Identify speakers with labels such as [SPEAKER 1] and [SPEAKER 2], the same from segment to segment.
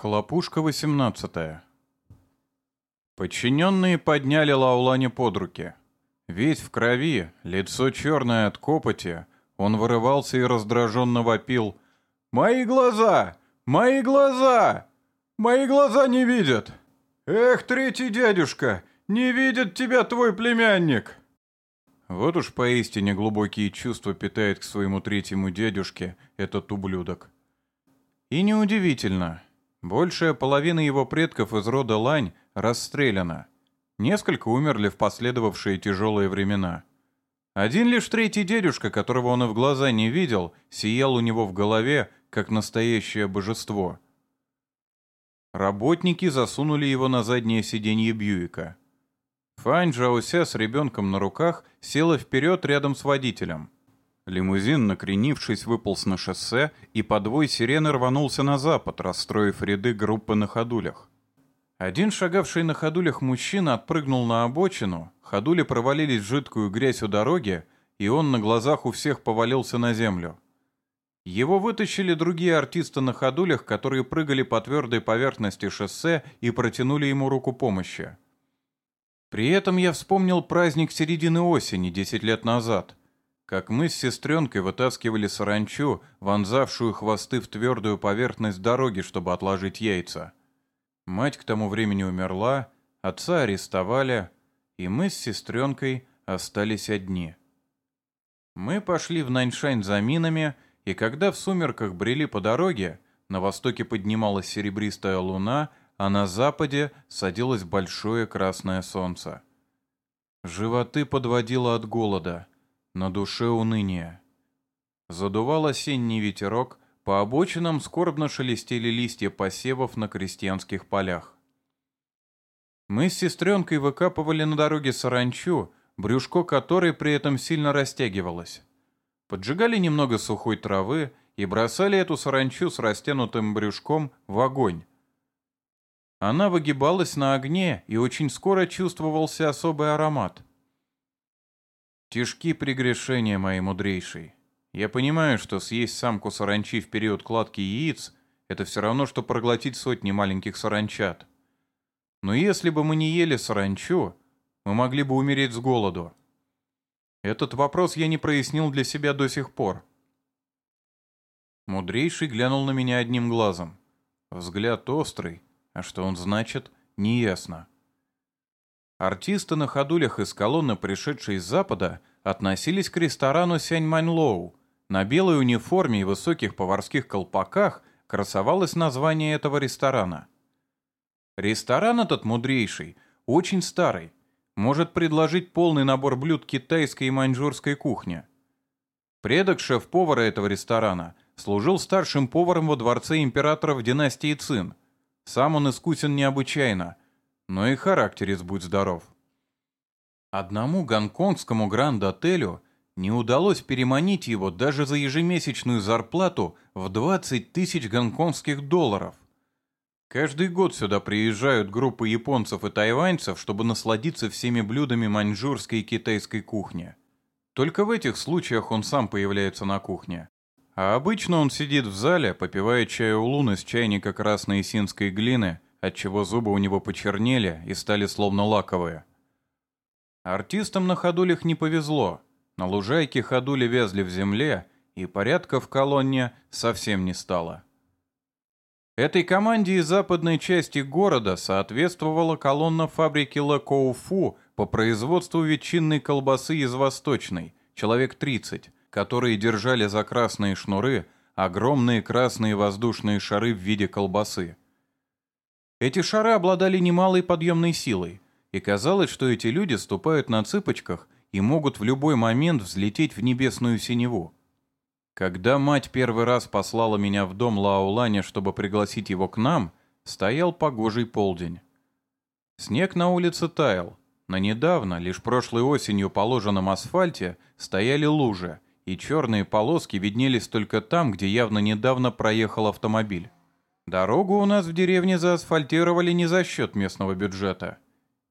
[SPEAKER 1] Хлопушка 18 Подчиненные подняли Лаулане под руки. Весь в крови, лицо черное от копоти, он вырывался и раздраженно вопил. «Мои глаза! Мои глаза! Мои глаза не видят! Эх, третий дядюшка, не видит тебя твой племянник!» Вот уж поистине глубокие чувства питает к своему третьему дядюшке этот ублюдок. И неудивительно. Большая половина его предков из рода Лань расстреляна. Несколько умерли в последовавшие тяжелые времена. Один лишь третий дедушка, которого он и в глаза не видел, сиял у него в голове, как настоящее божество. Работники засунули его на заднее сиденье Бьюика. Фань Джауся с ребенком на руках села вперед рядом с водителем. Лимузин, накренившись, выполз на шоссе и подвой сирены рванулся на запад, расстроив ряды группы на ходулях. Один шагавший на ходулях мужчина отпрыгнул на обочину, ходули провалились в жидкую грязь у дороги, и он на глазах у всех повалился на землю. Его вытащили другие артисты на ходулях, которые прыгали по твердой поверхности шоссе и протянули ему руку помощи. При этом я вспомнил праздник середины осени, 10 лет назад, как мы с сестренкой вытаскивали саранчу, вонзавшую хвосты в твердую поверхность дороги, чтобы отложить яйца. Мать к тому времени умерла, отца арестовали, и мы с сестренкой остались одни. Мы пошли в Наньшань за минами, и когда в сумерках брели по дороге, на востоке поднималась серебристая луна, а на западе садилось большое красное солнце. Животы подводило от голода, на душе уныние. Задувал осенний ветерок, по обочинам скорбно шелестели листья посевов на крестьянских полях. Мы с сестренкой выкапывали на дороге саранчу, брюшко которой при этом сильно растягивалось. Поджигали немного сухой травы и бросали эту саранчу с растянутым брюшком в огонь. Она выгибалась на огне, и очень скоро чувствовался особый аромат. Тишки прегрешения мои мудрейший. Я понимаю, что съесть самку саранчи в период кладки яиц – это все равно, что проглотить сотни маленьких саранчат. Но если бы мы не ели саранчу, мы могли бы умереть с голоду. Этот вопрос я не прояснил для себя до сих пор. Мудрейший глянул на меня одним глазом. Взгляд острый, а что он значит, неясно. Артисты на ходулях из колонны, пришедшие с запада, относились к ресторану Сяньмань-Лоу, на белой униформе и высоких поварских колпаках красовалось название этого ресторана. Ресторан этот мудрейший, очень старый, может предложить полный набор блюд китайской и маньчжурской кухни. Предок шеф-повара этого ресторана служил старшим поваром во дворце императора в династии Цин. Сам он искусен необычайно, но и характерец будь здоров. Одному гонконгскому гранд-отелю – не удалось переманить его даже за ежемесячную зарплату в 20 тысяч гонконгских долларов. Каждый год сюда приезжают группы японцев и тайваньцев, чтобы насладиться всеми блюдами маньчжурской и китайской кухни. Только в этих случаях он сам появляется на кухне. А обычно он сидит в зале, попивая чай у луны с чайника красной синской глины, отчего зубы у него почернели и стали словно лаковые. Артистам на ходулях не повезло – на лужайке ходули вязли в земле, и порядка в колонне совсем не стало. Этой команде из западной части города соответствовала колонна фабрики Лакоуфу по производству ветчинной колбасы из восточной, человек 30, которые держали за красные шнуры огромные красные воздушные шары в виде колбасы. Эти шары обладали немалой подъемной силой, и казалось, что эти люди ступают на цыпочках – и могут в любой момент взлететь в небесную синеву. Когда мать первый раз послала меня в дом Лауланя, чтобы пригласить его к нам, стоял погожий полдень. Снег на улице таял. На недавно, лишь прошлой осенью положенном асфальте, стояли лужи, и черные полоски виднелись только там, где явно недавно проехал автомобиль. Дорогу у нас в деревне заасфальтировали не за счет местного бюджета.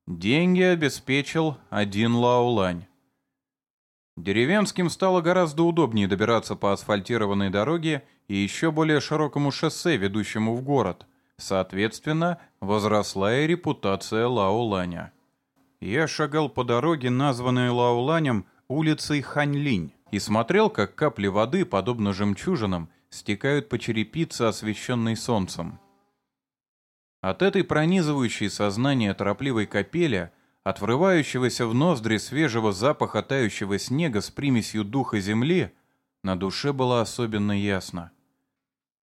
[SPEAKER 1] Деньги обеспечил один Лаулань. Деревенским стало гораздо удобнее добираться по асфальтированной дороге и еще более широкому шоссе, ведущему в город, соответственно, возросла и репутация Лаоланя. Я шагал по дороге, названной Лаоланем улицей Ханьлинь, и смотрел, как капли воды, подобно жемчужинам, стекают по черепице, освещенной солнцем. От этой пронизывающей сознание торопливой капели, от врывающегося в ноздри свежего запаха тающего снега с примесью духа земли, на душе было особенно ясно.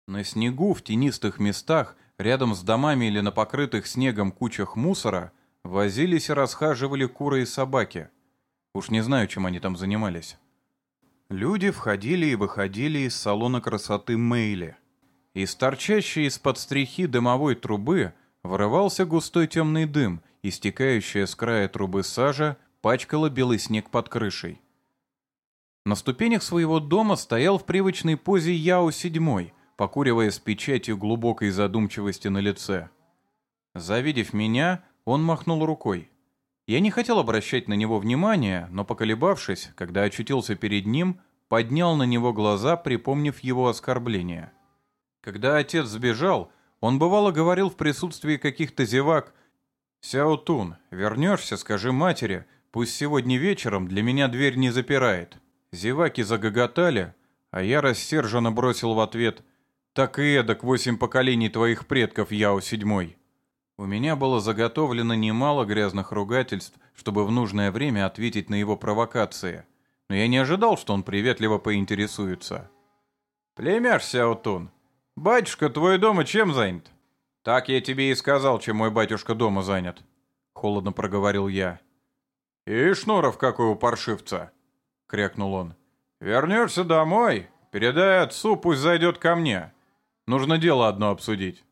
[SPEAKER 1] На снегу, в тенистых местах, рядом с домами или на покрытых снегом кучах мусора, возились и расхаживали куры и собаки. Уж не знаю, чем они там занимались. Люди входили и выходили из салона красоты Мейли. Из торчащей из-под стрихи дымовой трубы вырывался густой темный дым, истекающая с края трубы сажа пачкала белый снег под крышей. На ступенях своего дома стоял в привычной позе Яо седьмой, покуривая с печатью глубокой задумчивости на лице. Завидев меня, он махнул рукой. Я не хотел обращать на него внимания, но, поколебавшись, когда очутился перед ним, поднял на него глаза, припомнив его оскорбление. Когда отец сбежал, он бывало говорил в присутствии каких-то зевак «Сяотун, вернешься, скажи матери, пусть сегодня вечером для меня дверь не запирает». Зеваки загоготали, а я рассерженно бросил в ответ «Так и эдак восемь поколений твоих предков, Яо седьмой». У меня было заготовлено немало грязных ругательств, чтобы в нужное время ответить на его провокации. Но я не ожидал, что он приветливо поинтересуется. «Племяш, Сяотун, батюшка твой дома чем занят?» «Так я тебе и сказал, чем мой батюшка дома занят», — холодно проговорил я. «И шнуров какой у паршивца!» — крякнул он. «Вернешься домой, передай отцу, пусть зайдет ко мне. Нужно дело одно обсудить».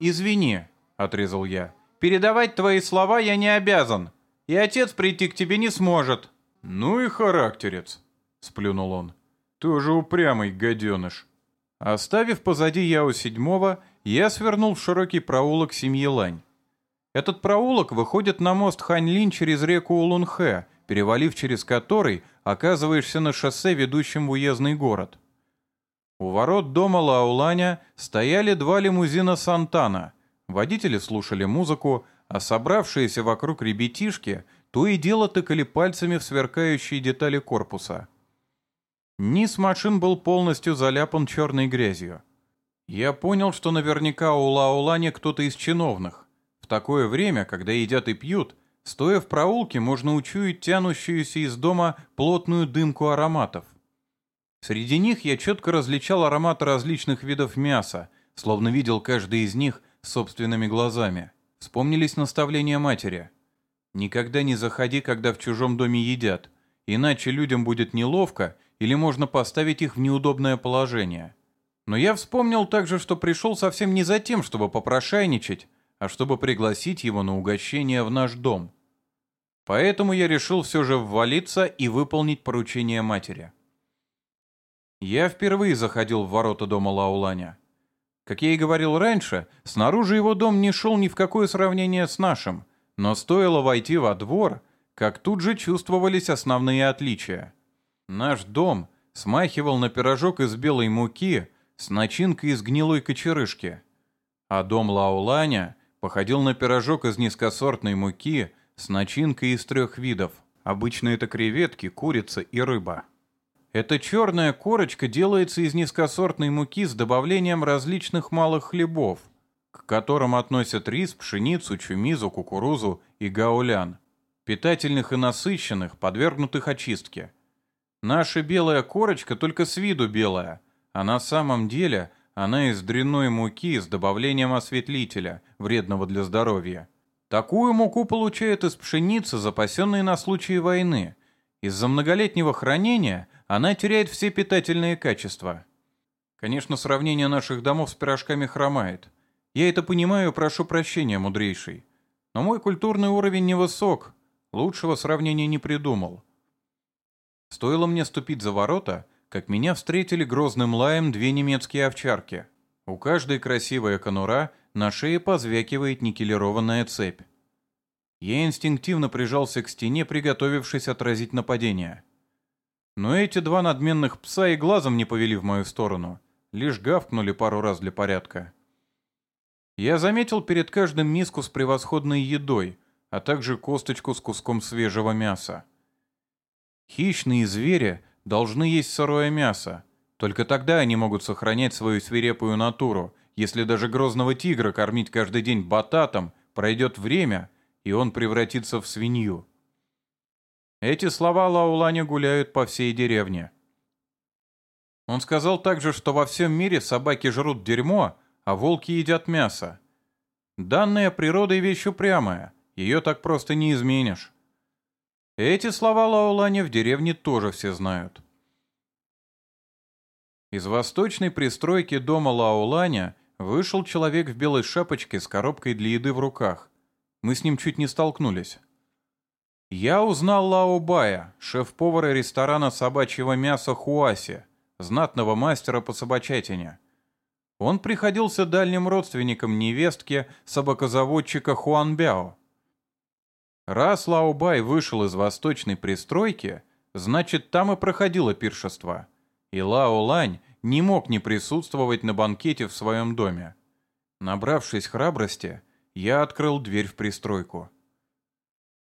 [SPEAKER 1] «Извини», — отрезал я. «Передавать твои слова я не обязан, и отец прийти к тебе не сможет». «Ну и характерец», — сплюнул он. «Тоже упрямый гаденыш». Оставив позади Яо седьмого, я свернул в широкий проулок семьи Лань. Этот проулок выходит на мост Ханьлин через реку Улунхэ, перевалив через который оказываешься на шоссе, ведущем в уездный город. У ворот дома Лауланя стояли два лимузина Сантана — Водители слушали музыку, а собравшиеся вокруг ребятишки то и дело тыкали пальцами в сверкающие детали корпуса. Низ машин был полностью заляпан черной грязью. Я понял, что наверняка у Лаулани кто-то из чиновных. В такое время, когда едят и пьют, стоя в проулке, можно учуять тянущуюся из дома плотную дымку ароматов. Среди них я четко различал ароматы различных видов мяса, словно видел каждый из них собственными глазами. Вспомнились наставления матери. «Никогда не заходи, когда в чужом доме едят, иначе людям будет неловко или можно поставить их в неудобное положение». Но я вспомнил также, что пришел совсем не за тем, чтобы попрошайничать, а чтобы пригласить его на угощение в наш дом. Поэтому я решил все же ввалиться и выполнить поручение матери. Я впервые заходил в ворота дома Лауланя. Как я и говорил раньше, снаружи его дом не шел ни в какое сравнение с нашим, но стоило войти во двор, как тут же чувствовались основные отличия. Наш дом смахивал на пирожок из белой муки с начинкой из гнилой кочерышки, а дом Лауланя походил на пирожок из низкосортной муки с начинкой из трех видов. Обычно это креветки, курица и рыба. Эта черная корочка делается из низкосортной муки с добавлением различных малых хлебов, к которым относят рис, пшеницу, чумизу, кукурузу и гаулян, питательных и насыщенных, подвергнутых очистке. Наша белая корочка только с виду белая, а на самом деле она из дрянной муки с добавлением осветлителя, вредного для здоровья. Такую муку получают из пшеницы, запасенной на случай войны. Из-за многолетнего хранения – она теряет все питательные качества. Конечно, сравнение наших домов с пирожками хромает. Я это понимаю, прошу прощения, мудрейший. Но мой культурный уровень невысок, лучшего сравнения не придумал. Стоило мне ступить за ворота, как меня встретили грозным лаем две немецкие овчарки. У каждой красивая конура, на шее позвякивает никелированная цепь. Я инстинктивно прижался к стене, приготовившись отразить нападение. Но эти два надменных пса и глазом не повели в мою сторону, лишь гавкнули пару раз для порядка. Я заметил перед каждым миску с превосходной едой, а также косточку с куском свежего мяса. Хищные звери должны есть сырое мясо. Только тогда они могут сохранять свою свирепую натуру. Если даже грозного тигра кормить каждый день бататом, пройдет время, и он превратится в свинью. Эти слова Лаулани гуляют по всей деревне. Он сказал также, что во всем мире собаки жрут дерьмо, а волки едят мясо. Данная природой вещь упрямая, ее так просто не изменишь. Эти слова Лаулани в деревне тоже все знают. Из восточной пристройки дома Лауланя вышел человек в белой шапочке с коробкой для еды в руках. Мы с ним чуть не столкнулись. Я узнал Лао Бая, шеф-повара ресторана собачьего мяса Хуаси, знатного мастера по собачатине. Он приходился дальним родственником невестки собакозаводчика Хуанбяо. Раз Лао Бай вышел из восточной пристройки, значит, там и проходило пиршество. И Лао Лань не мог не присутствовать на банкете в своем доме. Набравшись храбрости, я открыл дверь в пристройку.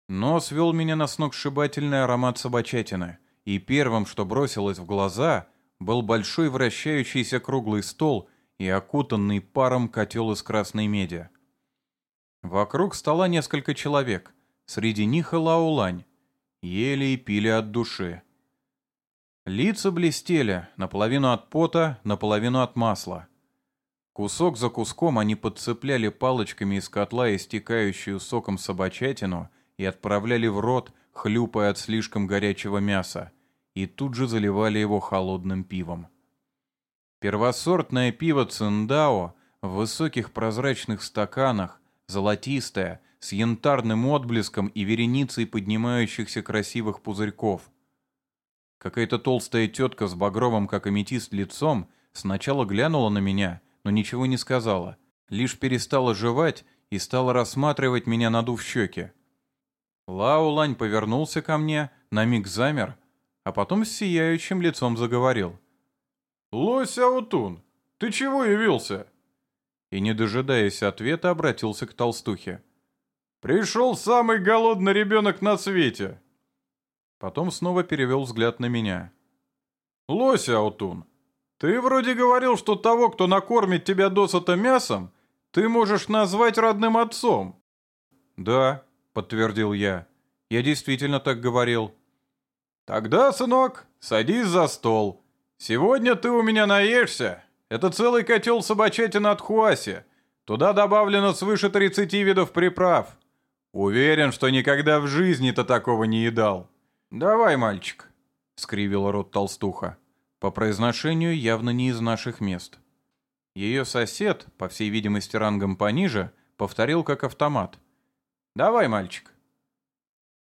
[SPEAKER 1] Нос вел меня на сногсшибательный аромат собачатины, и первым, что бросилось в глаза, был большой вращающийся круглый стол и окутанный паром котел из красной меди. Вокруг стола несколько человек, среди них и Лаулань, ели и пили от души. Лица блестели, наполовину от пота, наполовину от масла. Кусок за куском они подцепляли палочками из котла истекающую соком собачатину — и отправляли в рот, хлюпая от слишком горячего мяса, и тут же заливали его холодным пивом. Первосортное пиво Циндао в высоких прозрачных стаканах, золотистое, с янтарным отблеском и вереницей поднимающихся красивых пузырьков. Какая-то толстая тетка с багровым, как аметист, лицом сначала глянула на меня, но ничего не сказала, лишь перестала жевать и стала рассматривать меня, надув щеки. Лаулань повернулся ко мне, на миг замер, а потом с сияющим лицом заговорил. «Лось Аутун, ты чего явился?» И, не дожидаясь ответа, обратился к толстухе. «Пришел самый голодный ребенок на свете!» Потом снова перевел взгляд на меня. «Лось Аутун, ты вроде говорил, что того, кто накормит тебя досыта мясом, ты можешь назвать родным отцом». «Да», — подтвердил я. «Я действительно так говорил». «Тогда, сынок, садись за стол. Сегодня ты у меня наешься. Это целый котел собачатины от Хуаси. Туда добавлено свыше 30 видов приправ. Уверен, что никогда в жизни ты такого не едал. Давай, мальчик», — скривил рот толстуха. По произношению явно не из наших мест. Ее сосед, по всей видимости рангом пониже, повторил как автомат. Давай, мальчик.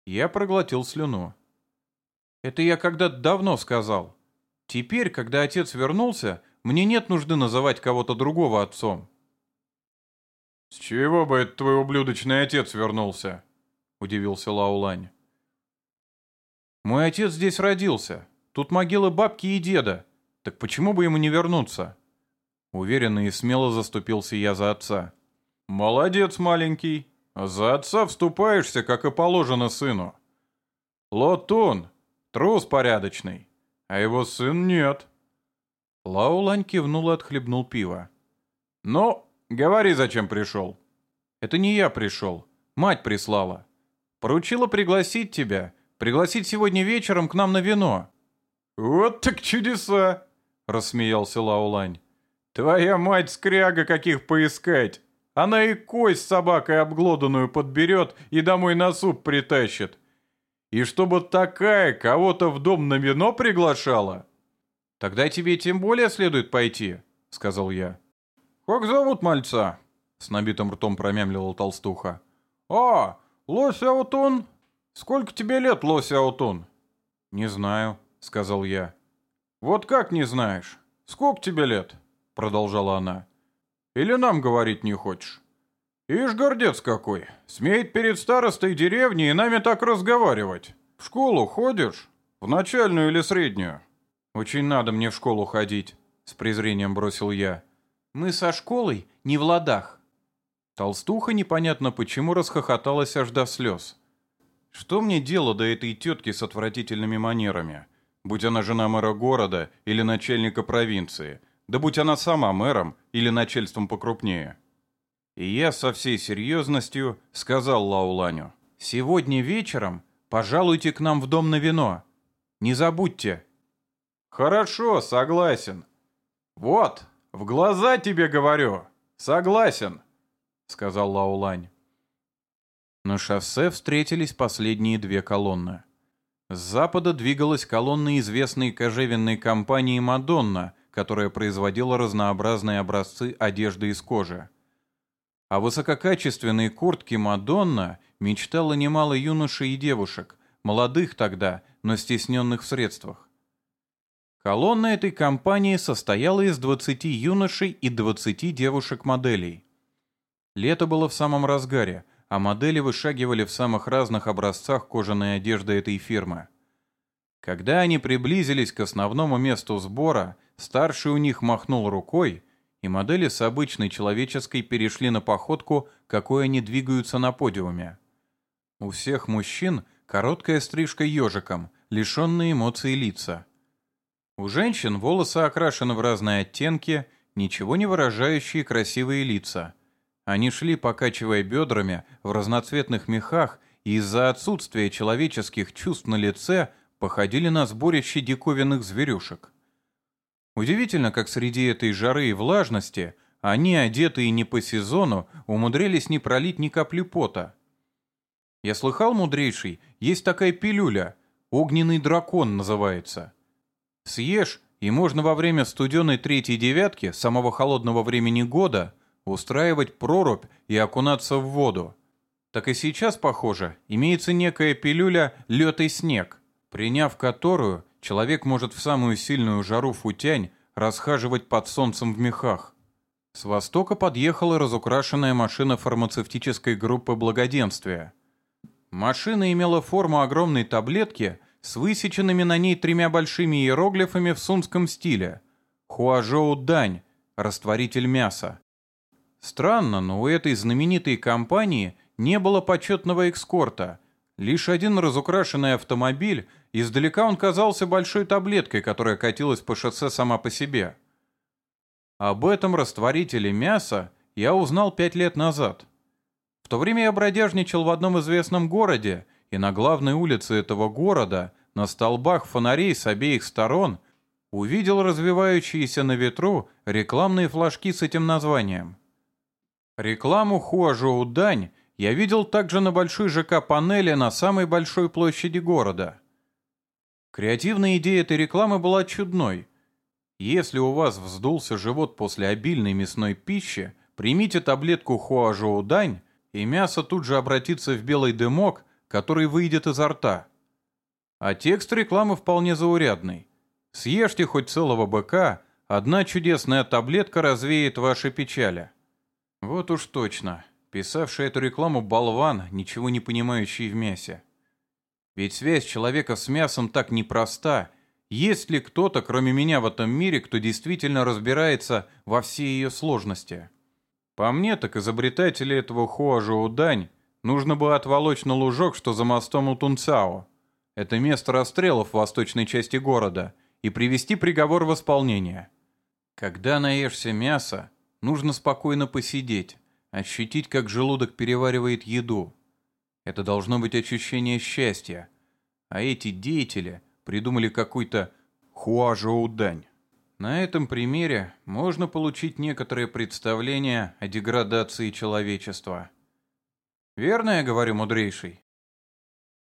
[SPEAKER 1] Я проглотил слюну. Это я когда-то давно сказал. Теперь, когда отец вернулся, мне нет нужды называть кого-то другого отцом. «С чего бы это твой ублюдочный отец вернулся?» — удивился Лаулань. «Мой отец здесь родился. Тут могилы бабки и деда. Так почему бы ему не вернуться?» Уверенно и смело заступился я за отца. «Молодец, маленький. За отца вступаешься, как и положено сыну. Лотун, трус порядочный, а его сын нет. Лаулань кивнул и отхлебнул пиво. «Ну, говори, зачем пришел?» «Это не я пришел. Мать прислала. Поручила пригласить тебя, пригласить сегодня вечером к нам на вино». «Вот так чудеса!» — рассмеялся Лаулань. «Твоя мать скряга каких поискать! Она и кость собакой обглоданную подберет и домой на суп притащит. И чтобы такая кого-то в дом на вино приглашала? Тогда тебе тем более следует пойти, сказал я. Как зовут мальца? С набитым ртом промямливал толстуха. А, лось Аутун? Сколько тебе лет, лось Аутун? Не знаю, сказал я. Вот как не знаешь? Сколько тебе лет? Продолжала она. Или нам говорить не хочешь? Ишь, гордец какой, смеет перед старостой деревни и нами так разговаривать. В школу ходишь? В начальную или среднюю? Очень надо мне в школу ходить, с презрением бросил я. Мы со школой не в ладах. Толстуха непонятно почему расхохоталась аж до слез. Что мне дело до этой тетки с отвратительными манерами? Будь она жена мэра города или начальника провинции, да будь она сама мэром или начальством покрупнее. И я со всей серьезностью сказал Лауланю, «Сегодня вечером пожалуйте к нам в дом на вино. Не забудьте». «Хорошо, согласен. Вот, в глаза тебе говорю. Согласен», — сказал Лаулань. На шоссе встретились последние две колонны. С запада двигалась колонна известной кожевенной компании «Мадонна», которая производила разнообразные образцы одежды из кожи. О высококачественной куртке «Мадонна» мечтало немало юношей и девушек, молодых тогда, но стесненных в средствах. Колонна этой компании состояла из 20 юношей и 20 девушек-моделей. Лето было в самом разгаре, а модели вышагивали в самых разных образцах кожаной одежды этой фирмы. Когда они приблизились к основному месту сбора, старший у них махнул рукой, и модели с обычной человеческой перешли на походку, какой они двигаются на подиуме. У всех мужчин короткая стрижка ежиком, лишенные эмоций лица. У женщин волосы окрашены в разные оттенки, ничего не выражающие красивые лица. Они шли, покачивая бедрами, в разноцветных мехах, и из-за отсутствия человеческих чувств на лице походили на сборище диковинных зверюшек. Удивительно, как среди этой жары и влажности они, одетые не по сезону, умудрились не пролить ни капли пота. Я слыхал, мудрейший, есть такая пилюля, огненный дракон называется. Съешь, и можно во время студеной третьей девятки, самого холодного времени года, устраивать прорубь и окунаться в воду. Так и сейчас, похоже, имеется некая пилюля «лед и снег», приняв которую человек может в самую сильную жару футянь расхаживать под солнцем в мехах. С востока подъехала разукрашенная машина фармацевтической группы благоденствия. Машина имела форму огромной таблетки с высеченными на ней тремя большими иероглифами в сунском стиле. Хуажоу Дань, растворитель мяса. Странно, но у этой знаменитой компании не было почетного экскорта. Лишь один разукрашенный автомобиль Издалека он казался большой таблеткой, которая катилась по шоссе сама по себе. Об этом растворителе мяса я узнал пять лет назад. В то время я бродяжничал в одном известном городе, и на главной улице этого города, на столбах фонарей с обеих сторон, увидел развивающиеся на ветру рекламные флажки с этим названием. Рекламу Хуажоу Дань я видел также на большой ЖК-панели на самой большой площади города – Креативная идея этой рекламы была чудной. Если у вас вздулся живот после обильной мясной пищи, примите таблетку хуажоудань, и мясо тут же обратится в белый дымок, который выйдет изо рта. А текст рекламы вполне заурядный. Съешьте хоть целого быка, одна чудесная таблетка развеет ваши печали. Вот уж точно. Писавший эту рекламу болван, ничего не понимающий в мясе. Ведь связь человека с мясом так непроста. Есть ли кто-то, кроме меня в этом мире, кто действительно разбирается во всей ее сложности? По мне, так изобретатели этого Хуажоу Дань нужно было отволочь на лужок, что за мостом у Тунцао. Это место расстрелов в восточной части города, и привести приговор в исполнение. Когда наешься мяса, нужно спокойно посидеть, ощутить, как желудок переваривает еду. Это должно быть ощущение счастья. А эти деятели придумали какой-то хуажоудань. На этом примере можно получить некоторое представление о деградации человечества. Верно я говорю, мудрейший?